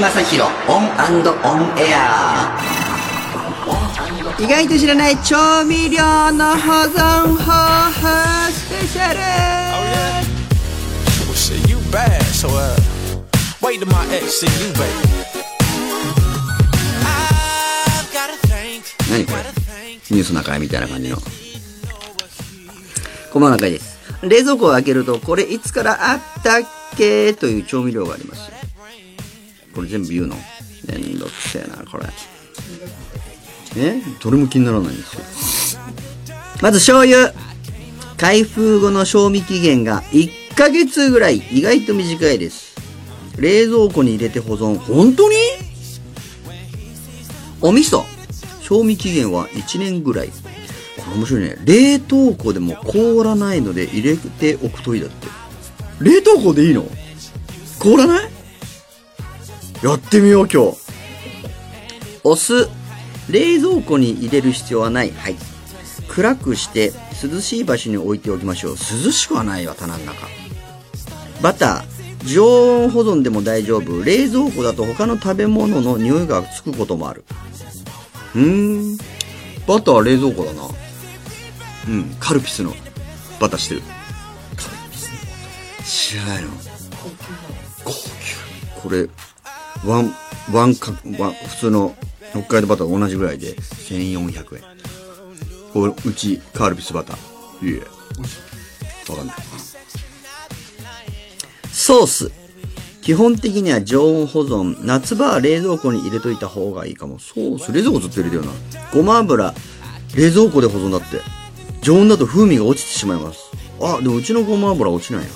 正弘オンオンエア。意外と知らない調味料の保存方法スペシャル。Well, shit, you bad, so uh, wait till my ex see you, baby. I've gotta thank, 何これ.ニュースの中みたいな感じの。この中です。冷蔵庫を開けるとこれいつからあったっけ？という調味料がありますこれ全部言うの？めんどくせえなこれ。え？どれも気にならないんですよ。まず醤油。開封後の賞味期限が1ヶ月ぐらい。意外と短いです。冷蔵庫に入れて保存。本当に？お味噌。賞味期限は1年ぐらい。これ面白いね。冷凍庫でも凍らないので入れておくといいだって。冷凍庫でいいの？凍らない？やってみよう今日。お酢冷蔵庫に入れる必要はない。はい。暗くして涼しい場所に置いておきましょう。涼しくはないわ棚の中。バター。常温保存でも大丈夫。冷蔵庫だと他の食べ物の匂いがつくこともある。うーん。バター冷蔵庫だな。うん。カルピスの。バターしてる。カルピスの知らないの。高級これワンワンかワン普通の北海道バターと同じぐらいで1400円。これうちカルピスバター。いえ。わかんない。ソース。基本的には常温保存。夏場は冷蔵庫に入れといた方がいいかも。ソース。冷蔵庫ずっと入れてるよな。ごま油。冷蔵庫で保存だって。常温だと風味が落ちてしまいます。あでもうちのごま油落ちないな。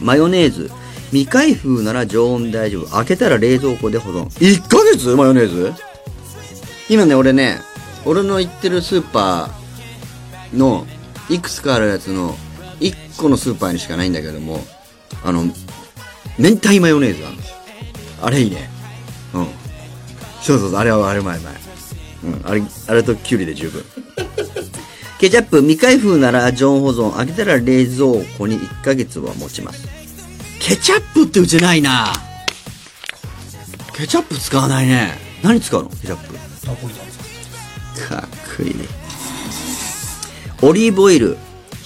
マヨネーズ。未開封なら常温大丈夫。開けたら冷蔵庫で保存。1ヶ月？マヨネーズ？今ね俺ね俺の行ってるスーパーのいくつかあるやつの1個のスーパーにしかないんだけどもあの明太マヨネーズあるんです。あれいいね。うん。そうそうそうあれはあれうまいうまいうん。あれあれとキュウリで十分。ケチャップ未開封なら常温保存。開けたら冷蔵庫に1ヶ月は持ちます。ケチャップってうちないな。ケチャップ使わないね。何使うの？ケチャップ。かっこいいね。オリーブオイル。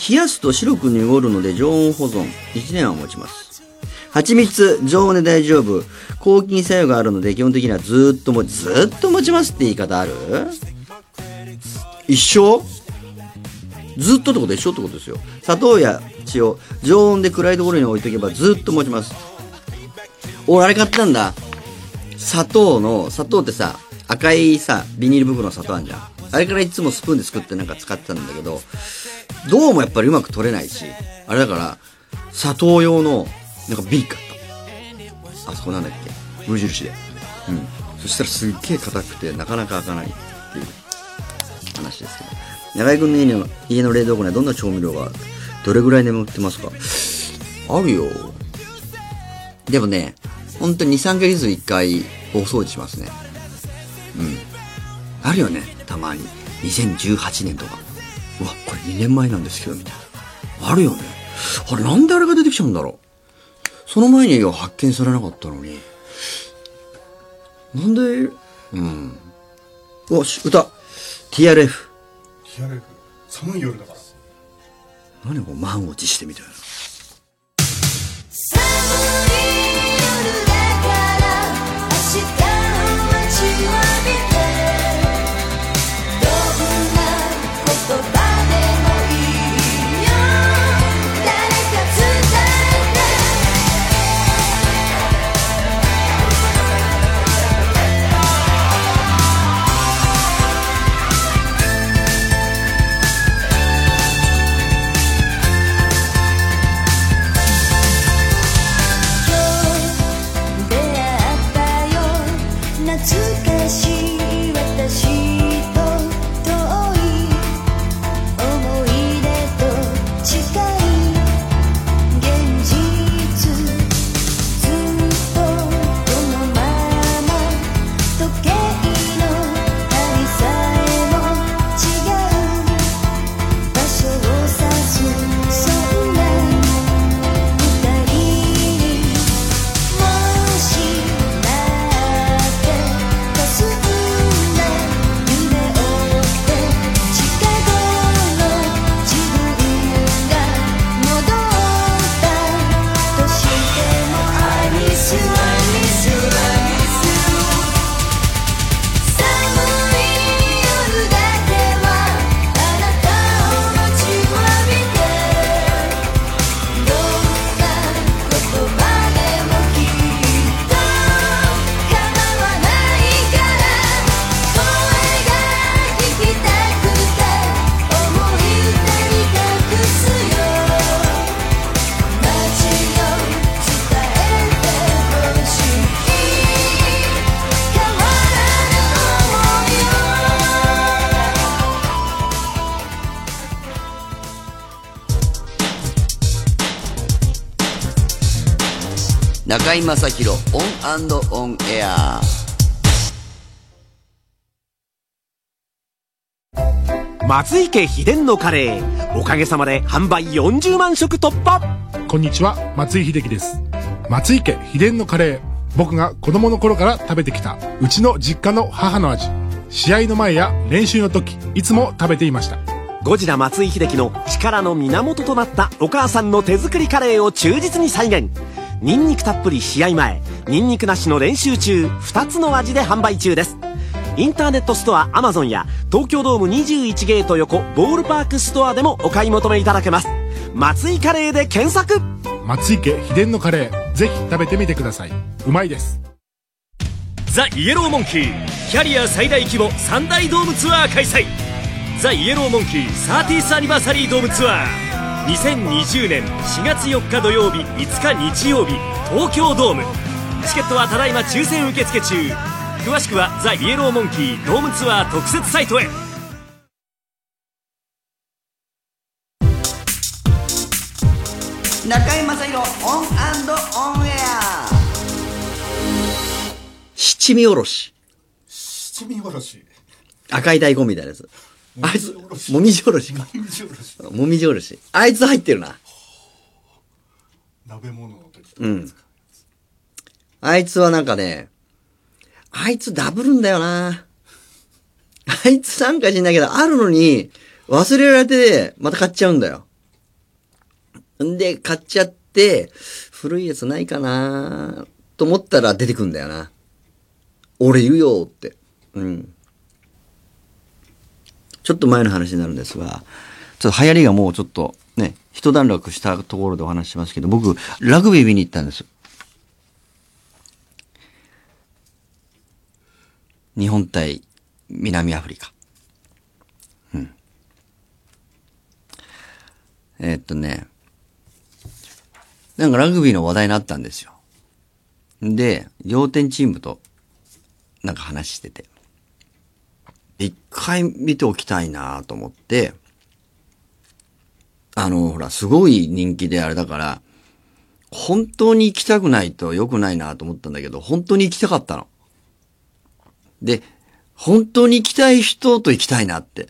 冷やすと白く濁るので常温保存。1年は持ちます。蜂蜜。常温で大丈夫。抗菌作用があるので基本的にはずっともずっと持ちますって言い方ある？一生ずっとってことは一緒ってことですよ。砂糖や塩常温で暗いところに置いとけばずっと持ちます。俺あれ買ったんだ。砂糖の砂糖ってさ赤いさビニール袋の砂糖あんじゃん。あれからいつもスプーンで作ってなんか使ってたんだけどどうもやっぱりうまく取れないしあれだから砂糖用のなんか瓶買った。あそこなんだっけ？無印で。うん。そしたらすっげえ硬くてなかなか開かないっていう話ですけど。長井君の家の家の冷蔵庫にはどんな調味料がある？どれぐらい眠ってますか？あるよ。でもねほんと23ヶ月に1回大掃除しますね。うん。あるよねたまに。2018年とか。うわこれ2年前なんですけどみたいな。あるよね。あれなんであれが出てきちゃうんだろう。その前には発見されなかったのに。なんで？うん。おし歌。TRF 冷やれる寒い夜だから何こう満を持してみたいな。中居正広オンオンエア。松井家秘伝のカレーおかげさまで販売40万食突破。こんにちは松井秀喜です。松井家秘伝のカレー僕が子供の頃から食べてきたうちの実家の母の味。試合の前や練習の時いつも食べていました。ゴジラ松井秀喜の力の源となったお母さんの手作りカレーを忠実に再現ニンニクたっぷり試合前ニンニクなしの練習中2つの味で販売中です。インターネットストアアマゾンや東京ドーム21ゲート横ボールパークストアでもお買い求めいただけます。松井カレーで検索。松井家秘伝のカレーぜひ食べてみてください。うまいです。ザ・イエローモンキーキャリア最大規模3大ドームツアー開催。ザ・イエローモンキー 30th アニバーサリードームツアー2020年4月4日土曜日5日日曜日東京ドーム。チケットはただいま抽選受付中。詳しくはザ・イエローモンキードームツアー特設サイトへ。中居正広オンオンエア。七味おろし。七味おろし。赤い大根みたいなやつあいつもみじおろしか。もみじおろし。あいつ入ってるな。鍋物の時とかうん。あいつはなんかねあいつダブるんだよな。あいつなんか知んないけどあるのに忘れられてまた買っちゃうんだよ。んで買っちゃって古いやつないかなと思ったら出てくんだよな。俺いるよって。うんちょっと前の話になるんですが、ちょっと流行りがもうちょっとね、一段落したところでお話しますけど、僕、ラグビー見に行ったんです。日本対南アフリカ。うん。えーっとね、なんかラグビーの話題になったんですよ。で、仰天チームとなんか話してて。一回見ておきたいなと思って、あの、ほら、すごい人気であれだから、本当に行きたくないと良くないなと思ったんだけど、本当に行きたかったの。で、本当に行きたい人と行きたいなって。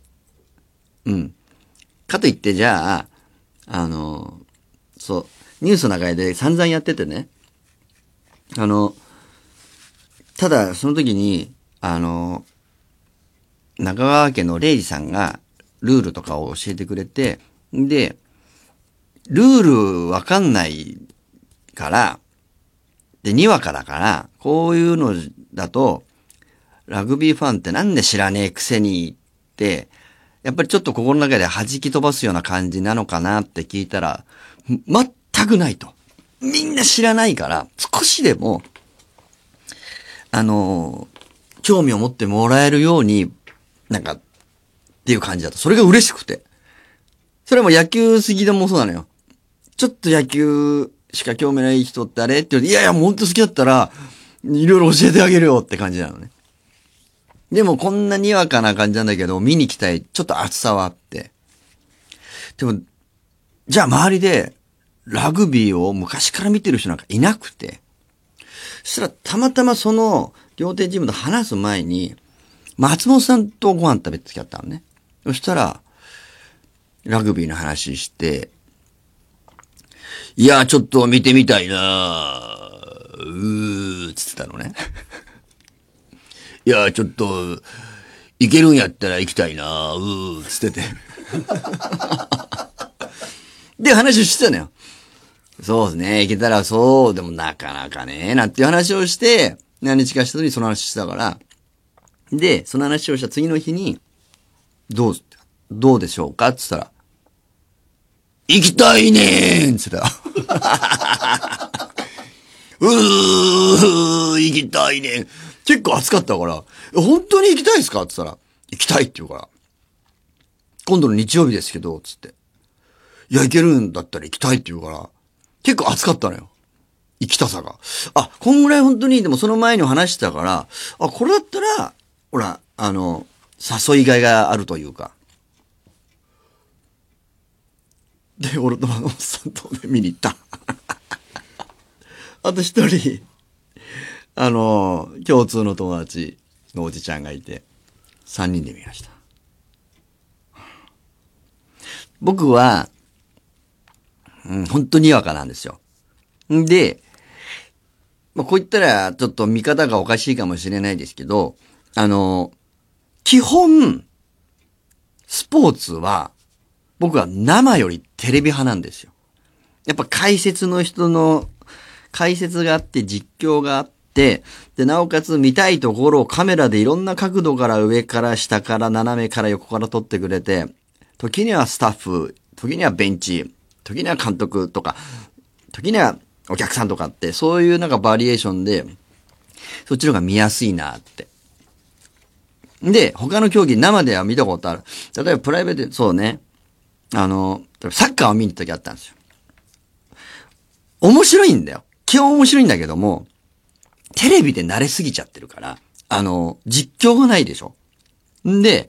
うん。かといって、じゃあ、あの、そう、ニュースの中で散々やっててね、あの、ただ、その時に、あの、中川家の礼二さんがルールとかを教えてくれて、で、ルールわかんないから、で、にわかだから、こういうのだと、ラグビーファンってなんで知らねえくせにって、やっぱりちょっと心の中で弾き飛ばすような感じなのかなって聞いたら、全くないと。みんな知らないから、少しでも、あの、興味を持ってもらえるように、なんか、っていう感じだと。それが嬉しくて。それも野球好きでもそうなのよ。ちょっと野球しか興味ない人ってあれ？って言うと、いやいや、もうほんと好きだったら、いろいろ教えてあげるよって感じなのね。でもこんなにわかな感じなんだけど、見に来たい、ちょっと熱さはあって。でも、じゃあ周りで、ラグビーを昔から見てる人なんかいなくて。そしたらたまたまその、両手チームと話す前に、松本さんとご飯食べてきちゃったのね。そしたら、ラグビーの話して、いや、ちょっと見てみたいなうー、つってたのね。いや、ちょっと、行けるんやったら行きたいなうー、つってて。で、話をしてたのよ。そうですね。行けたらそう、でもなかなかね、なんていう話をして、何日かした時にその話してたから。で、その話をした次の日に、どう、どうでしょうか？って言ったら、行きたいねーんって言った。うー、行きたいね結構暑かったから、本当に行きたいですか？って言ったら、行きたいって言うから、今度の日曜日ですけど、つって。いや、行けるんだったら行きたいって言うから、結構暑かったのよ。行きたさが。あ、こんぐらい本当に、でもその前に話してたから、あ、これだったら、ほら、あの、誘いがいがあるというか。で、俺と松本さんと見に行った。あと一人、あの、共通の友達のおじちゃんがいて、三人で見ました。僕は、うん、本当ににわかなんですよ。んで、まあ、こう言ったら、ちょっと見方がおかしいかもしれないですけど、あの、基本、スポーツは、僕は生よりテレビ派なんですよ。やっぱ解説の人の、解説があって実況があって、で、なおかつ見たいところをカメラでいろんな角度から上から下から斜めから横から撮ってくれて、時にはスタッフ、時にはベンチ、時には監督とか、時にはお客さんとかって、そういうなんかバリエーションで、そっちの方が見やすいなって。で、他の競技生では見たことある。例えばプライベートで、そうね。あの、サッカーを見に行った時あったんですよ。面白いんだよ。基本面白いんだけども、テレビで慣れすぎちゃってるから、あの、実況がないでしょ。んで、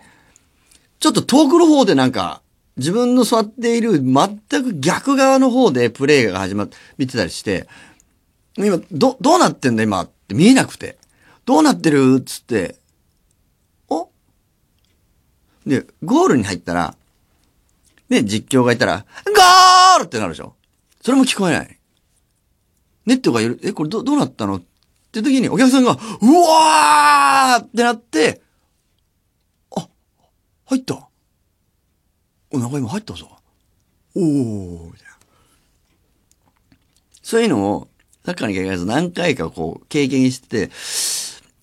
ちょっと遠くの方でなんか、自分の座っている全く逆側の方でプレイが始まって、見てたりして、今、ど、どうなってんだ今って見えなくて。どうなってるつって、で、ゴールに入ったら、で、実況がいたら、ゴールってなるでしょそれも聞こえない。ネットがいる、え、これど、どうなったの？って時にお客さんが、うわーってなって、あ、入った。お、なんか今入ったぞ。おー、みたいな。そういうのを、サッカーに限らず何回かこう、経験してて、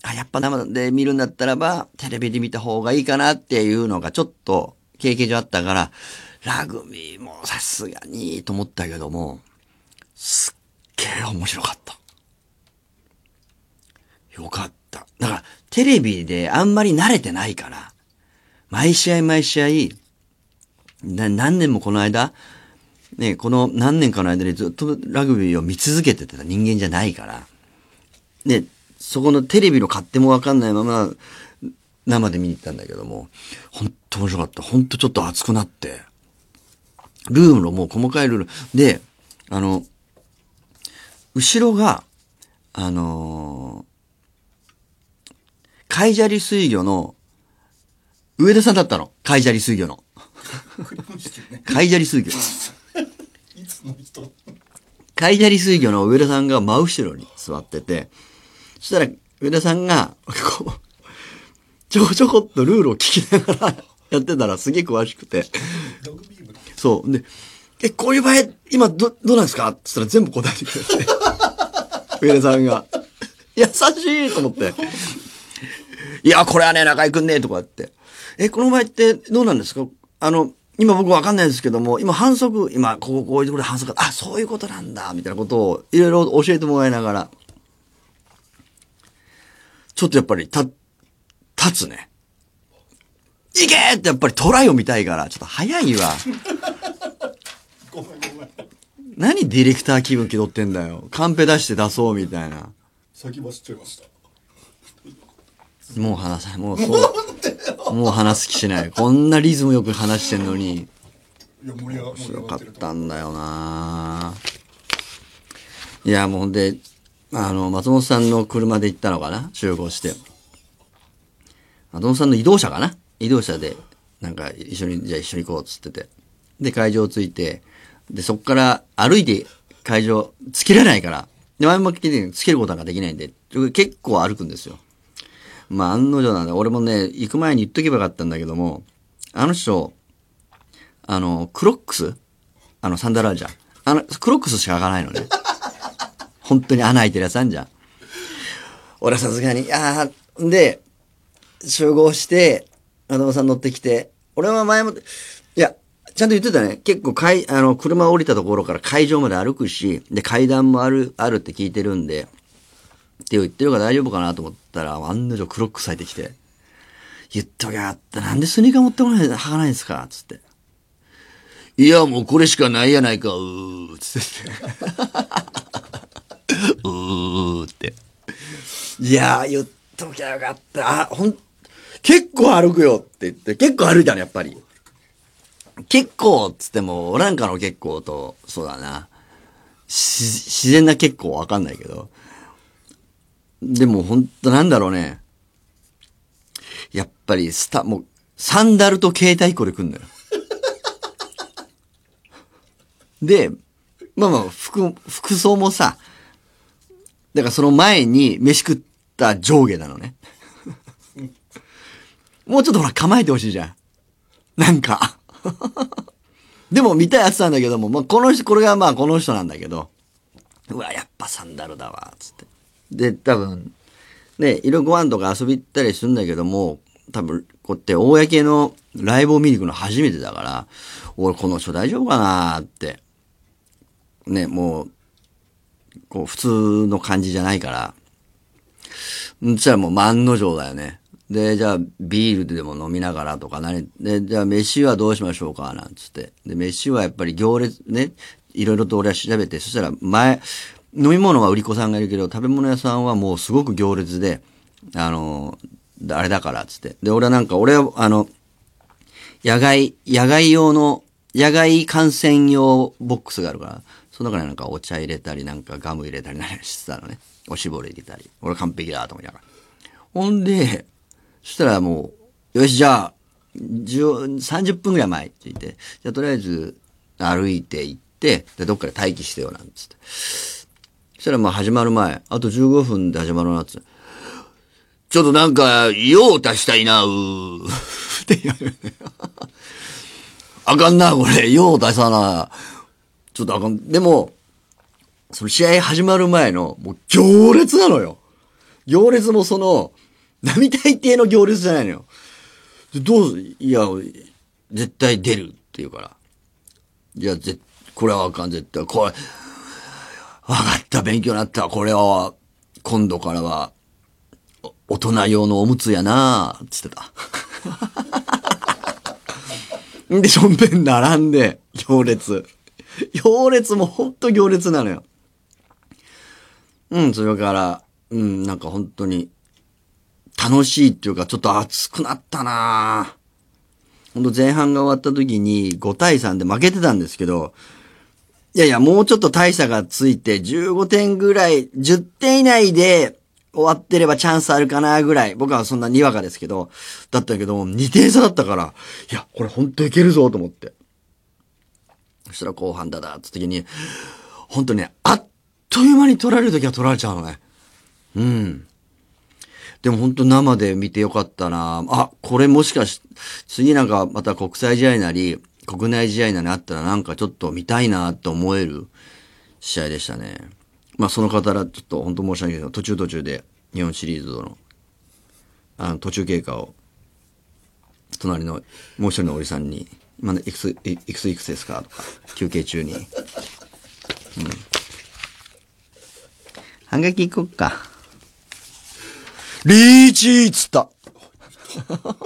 あ、やっぱ生で見るんだったらば、テレビで見た方がいいかなっていうのがちょっと経験上あったから、ラグビーもさすがにと思ったけども、すっげえ面白かった。よかった。だから、テレビであんまり慣れてないから、毎試合毎試合、何年もこの間、ね、この何年かの間にずっとラグビーを見続けてた人間じゃないから、で、そこのテレビの勝手もわかんないまま、生で見に行ったんだけども、ほんと面白かった。ほんとちょっと熱くなって、ルールのもう細かいルール。で、あの、後ろが、あのー、海砂利水魚の、上田さんだったの。海砂利水魚の。海砂利水魚。海砂利水魚の上田さんが真後ろに座ってて、そしたら上田さんが、こう、ちょこちょこっとルールを聞きながら やってたらすげえ詳しくて。そう。で、え、こういう場合、今ど、どうなんですか？って言ったら全部答えてくれて。上田さんが。優しいと思って。いや、これはね、中井くんね、とかって。え、この場合ってどうなんですかあの、今僕わかんないですけども、今反則、今、ここ、こういうところで反則、あ、そういうことなんだ、みたいなことをいろいろ教えてもらいながら、ちょっとやっぱり、た、立つね。いけーってやっぱりトライを見たいから、ちょっと早いわ。何ディレクター気分気取ってんだよ。カンペ出して出そうみたいな。先走っちゃいました。もう話さない。もうそう。もう話す気しない。こんなリズムよく話してんのに。いや、盛り上が面白かったんだよないや、もうほんで、あの、松本さんの車で行ったのかな？集合して。松本さんの移動車かな？移動車で、なんか一緒に、じゃあ一緒に行こうっつってて。で、会場着いて、で、そっから歩いて会場、つけられないから。で、前も聞いてつけることができないんで、結構歩くんですよ。まあ、案の定なんで、俺もね、行く前に言っとけばよかったんだけども、あの人、あの、クロックス？あの、サンダルあるじゃん。あの、クロックスしか開かないのね。本当に穴開いてるやつあんじゃん。俺はさすがに、あーで、集合して、アドさん乗ってきて、俺は前も、いや、ちゃんと言ってたね。結構かい、あの、車降りたところから会場まで歩くし、で、階段もある、あるって聞いてるんで、って言ってるから大丈夫かなと思ったら、案の定クロックス履いてきて、言っときゃった。なんでスニーカー持ってこない、履かないんですか？つって。いや、もうこれしかないやないか、うー、つって。うーって。いやー、言っときゃよかった。あ、ほん、結構歩くよって言って、結構歩いたの、やっぱり。結構っつっても、俺なんかの結構と、そうだな。し自然な結構わかんないけど。でもほんとなんだろうね。やっぱりスタ、もう、サンダルと携帯1個で来んのよ。で、まあまあ、服、服装もさ、だからその前に飯食った上下なのね。もうちょっとほら構えてほしいじゃん。なんか。でも見たいやつなんだけども、まあこの人、これがまあこの人なんだけど、うわ、やっぱサンダルだわ、つって。で、多分、ね、いろご飯とか遊び行ったりするんだけども、多分、こうやって公のライブを見に行くの初めてだから、俺この人大丈夫かなって。ね、もう、こう普通の感じじゃないから、んそしたらもう万の定だよね。で、じゃあビールでも飲みながらとか何、で、じゃあ飯はどうしましょうか？なんつって。で、飯はやっぱり行列ね、いろいろと俺は調べて、そしたら前、飲み物は売り子さんがいるけど、食べ物屋さんはもうすごく行列で、あの、あれだから、つって。で、俺はなんか、俺は、あの、野外、野外用の、野外観戦用ボックスがあるから、その中になんかお茶入れたり、なんかガム入れたりなんかしてたのね。おしぼり入れたり。俺完璧だと思いながら。ほんで、そしたらもう、よし、じゃあ、30分ぐらい前って言って、じゃあとりあえず歩いて行って、で、どっかで待機してよ、なんつって。そしたらまあ始まる前、あと15分で始まるなっつって。ちょっとなんか、用を足したいな、うー。って言われる。あかんな、これ。用を足さな。ちょっとあかん。でも、その試合始まる前の、もう行列なのよ。行列もその、並大抵の行列じゃないのよ。でどう、いや、絶対出るって言うから。いや、ぜ、これはあかん、絶対。これ、わかった、勉強になった。これは、今度からは、大人用のおむつやなつってた。で、しょんべん並んで、行列。行列もほんと行列なのよ。うん、それから、うん、なんか本当に、楽しいっていうか、ちょっと熱くなったなほんと前半が終わった時に5対3で負けてたんですけど、いやいや、もうちょっと大差がついて、15点ぐらい、10点以内で終わってればチャンスあるかなぐらい。僕はそんなにわかですけど、だったけど、2点差だったから、いや、これ本当いけるぞと思って。そしたら後半だだって時に、本当にね、あっという間に取られる時は取られちゃうのね。うん。でも本当生で見てよかったなあ、これもしかし、次なんかまた国際試合なり、国内試合なりあったらなんかちょっと見たいなと思える試合でしたね。まあその方らちょっと本当申し訳ないけど、途中途中で日本シリーズの、あの途中経過を、隣のもう一人のおじさんに、今のいくつ、いいくついくつですか？とか、休憩中に。うん。半額行こっか。リーチーっつった。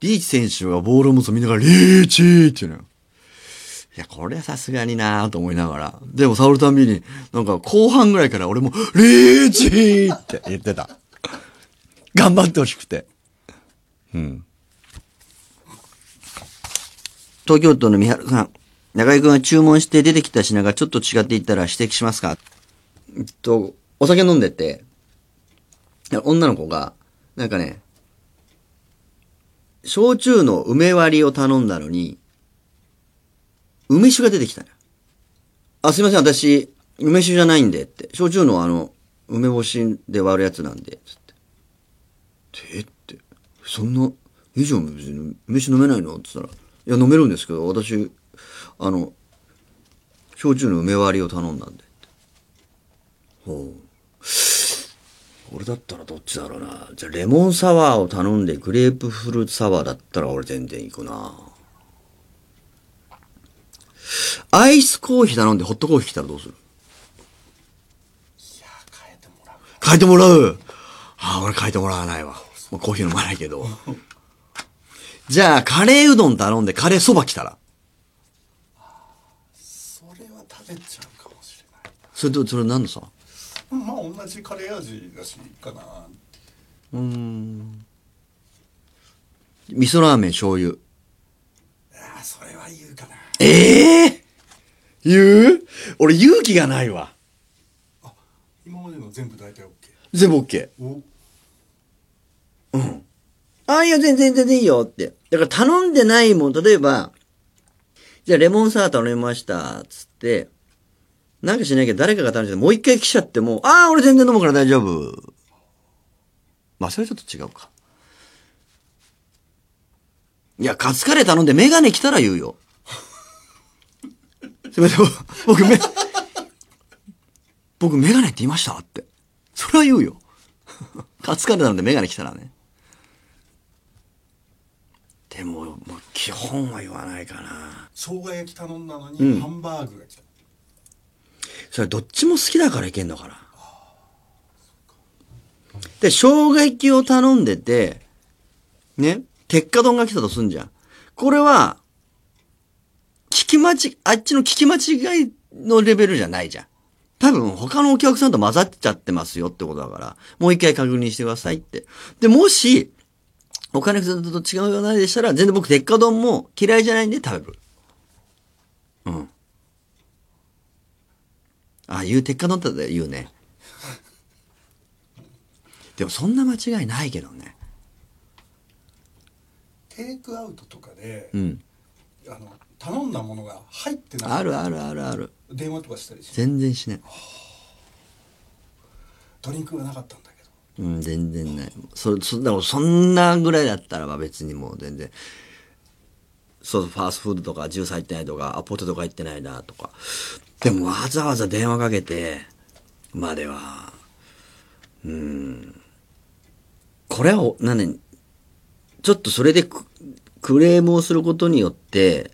リーチ選手がボールを持つ見ながら、リーチーって言うのよ。いや、これはさすがになぁと思いながら。でも触るたんびに、なんか後半ぐらいから俺も、リーチーって言ってた。頑張ってほしくて。東京都の三原さん。中井くんが注文して出てきた品がちょっと違っていたら指摘しますか？えっと、お酒飲んでて、女の子が、なんかね、焼酎の梅割りを頼んだのに、梅酒が出てきたのよ。あ、すいません、私、梅酒じゃないんでって。焼酎のあの、梅干しで割るやつなんで、つって。そんな、いいじゃん、別に梅酒飲めないの？って言ったら、いや、飲めるんですけど、私、あの、焼酎の梅割りを頼んだんで。ほう。俺だったらどっちだろうな。じゃあ、レモンサワーを頼んで、グレープフルーツサワーだったら俺全然行くな。アイスコーヒー頼んでホットコーヒー来たらどうする？いや、変えてもらう。変えてもらう？ああ、俺変えてもらわないわ。もうコーヒー飲まないけど。じゃあ、カレーうどん頼んでカレーそば来たらそれは食べちゃうかもしれないそれと、それ何のさまあ同じカレー味だしかなうーん。味噌ラーメン醤油。あそれは言うかなええええ言う？俺勇気がないわ。今までの全部大体 OK 全部 OK。おうんああ、いや、全然全然いいよって。だから頼んでないもん、例えば、じゃあレモンサワー頼みました、つって、なんかしないけど誰かが頼んで、もう一回来ちゃっても、ああ、俺全然飲むから大丈夫。まあ、それちょっと違うか。いや、カツカレー頼んでメガネ来たら言うよ。すいません、僕め、僕メガネって言いましたって。それは言うよ。カツカレー頼んでメガネ来たらね。でも、もう基本は言わないかな。生姜焼き頼んだのうんにハンバーグが来た、それどっちも好きだからいけんのかな。で、生姜焼きを頼んでて、ね、鉄火丼が来たとすんじゃん。これは、聞き間違、あっちの聞き間違いのレベルじゃないじゃん。多分他のお客さんと混ざっちゃってますよってことだから、もう一回確認してくださいって。で、もし、お金と違うようなでしたら、全然僕鉄火丼も嫌いじゃないんで食べる。うん。あ、言う、鉄火丼だったら言うね。でもそんな間違いないけどね。テイクアウトとかで、うん。あの頼んだものが入ってなあるあるあるある。電話とかしたりして全然しない。ドリンクがなかったんだうん、全然ない。そ、そ、でもそんなぐらいだったらば別にもう全然、そう、ファーストフードとかジュース入ってないとか、あ、ポテトが入ってないなとか。でもわざわざ電話かけて、までは、うん、これは、なね、ちょっとそれでククレームをすることによって、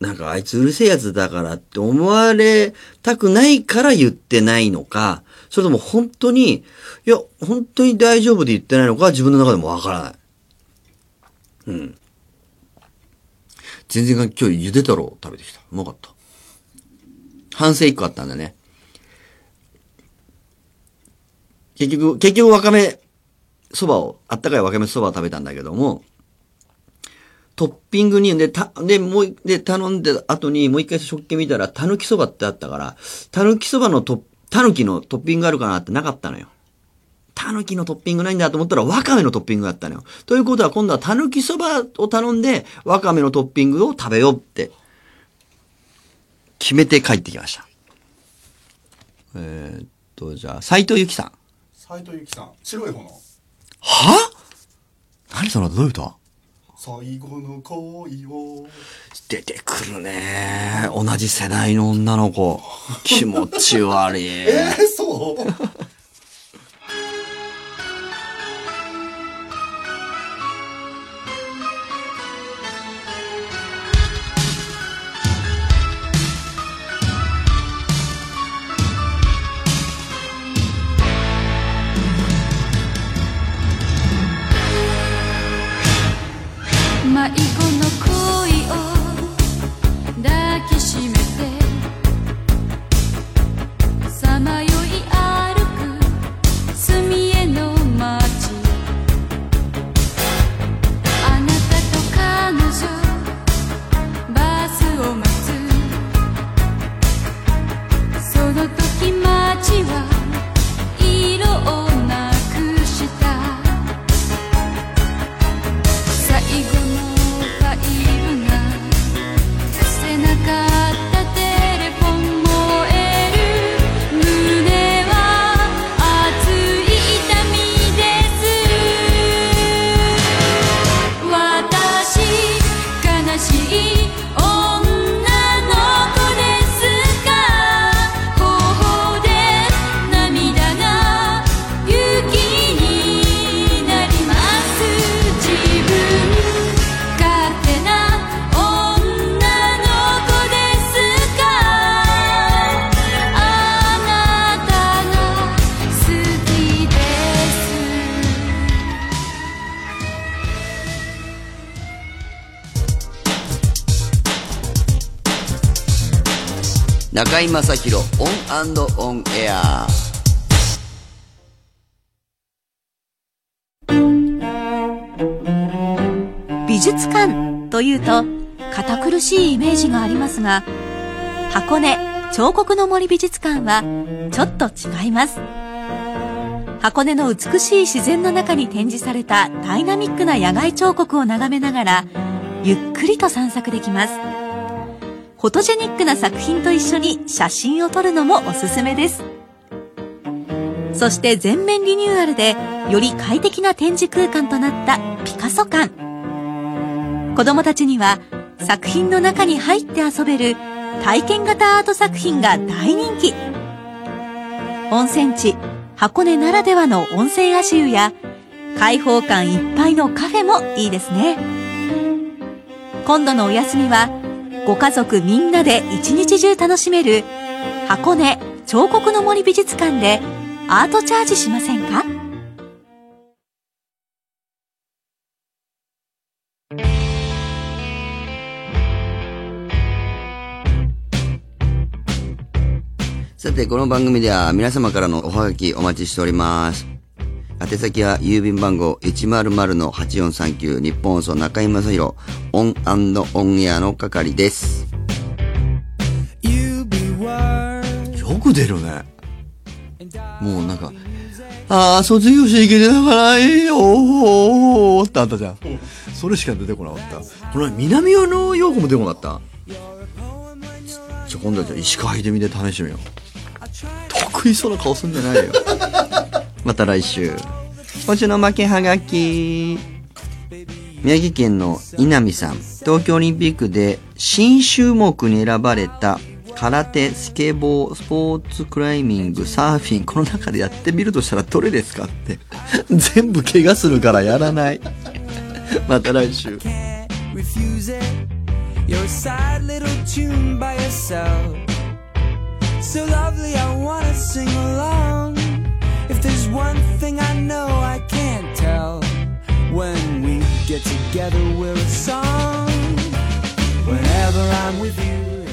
なんかあいつうるせえやつだからって思われたくないから言ってないのか、それとも本当に、いや、本当に大丈夫で言ってないのか自分の中でもわからない。うん。全然今日ゆで太郎食べてきた。うまかった。反省一個あったんだね。結局、結局わかめそばを、あったかいわかめそばを食べたんだけども、トッピングに、で、た、で、もう、で、頼んで後にもう一回食器見たら、たぬきそばってあったから、たぬきそばのトッ、たぬきのトッピングあるかなってなかったのよ。たぬきのトッピングないんだと思ったら、わかめのトッピングがあったのよ。ということは、今度はたぬきそばを頼んで、わかめのトッピングを食べようって、決めて帰ってきました。えーっと、じゃあ、斎藤由貴さん。斉藤由貴さん白い方のは？何そのどういう歌最後の恋を出てくるね同じ世代の女の子。気持ち悪い。えー、そう？中居正広オンオンエア美術館というと堅苦しいイメージがありますが、箱根彫刻の森美術館はちょっと違います。箱根の美しい自然の中に展示されたダイナミックな野外彫刻を眺めながら、ゆっくりと散策できます。フォトジェニックな作品と一緒に写真を撮るのもおすすめです。そして全面リニューアルでより快適な展示空間となったピカソ館。子供たちには作品の中に入って遊べる体験型アート作品が大人気。温泉地、箱根ならではの温泉足湯や開放感いっぱいのカフェもいいですね。今度のお休みはご家族みんなで一日中楽しめる箱根彫刻の森美術館でアートチャージしませんか？さて、この番組では皆様からのおはがきお待ちしております。宛先は郵便番号100-8439日本放送中井正広オンオンエアの係です。よく出るね。もうなんか、ああ、卒業していけてなかないよってあったじゃん。それしか出てこなかった。これ南洋の陽子も出てこなかったじゃあ今度はじゃ石川秀美で試してみよう。得意そうな顔すんじゃないよ。また来週。今週の負けはがき。宮城県の稲見さん。東京オリンピックで新種目に選ばれた空手、スケボー、スポーツクライミング、サーフィン、この中でやってみるとしたらどれですかって。全部怪我するからやらない。また来週。Your sad little tune by yourself. So lovely, I wanna sing along. One thing I know I can't tell, when we get together, we're a song. Whenever I'm with you,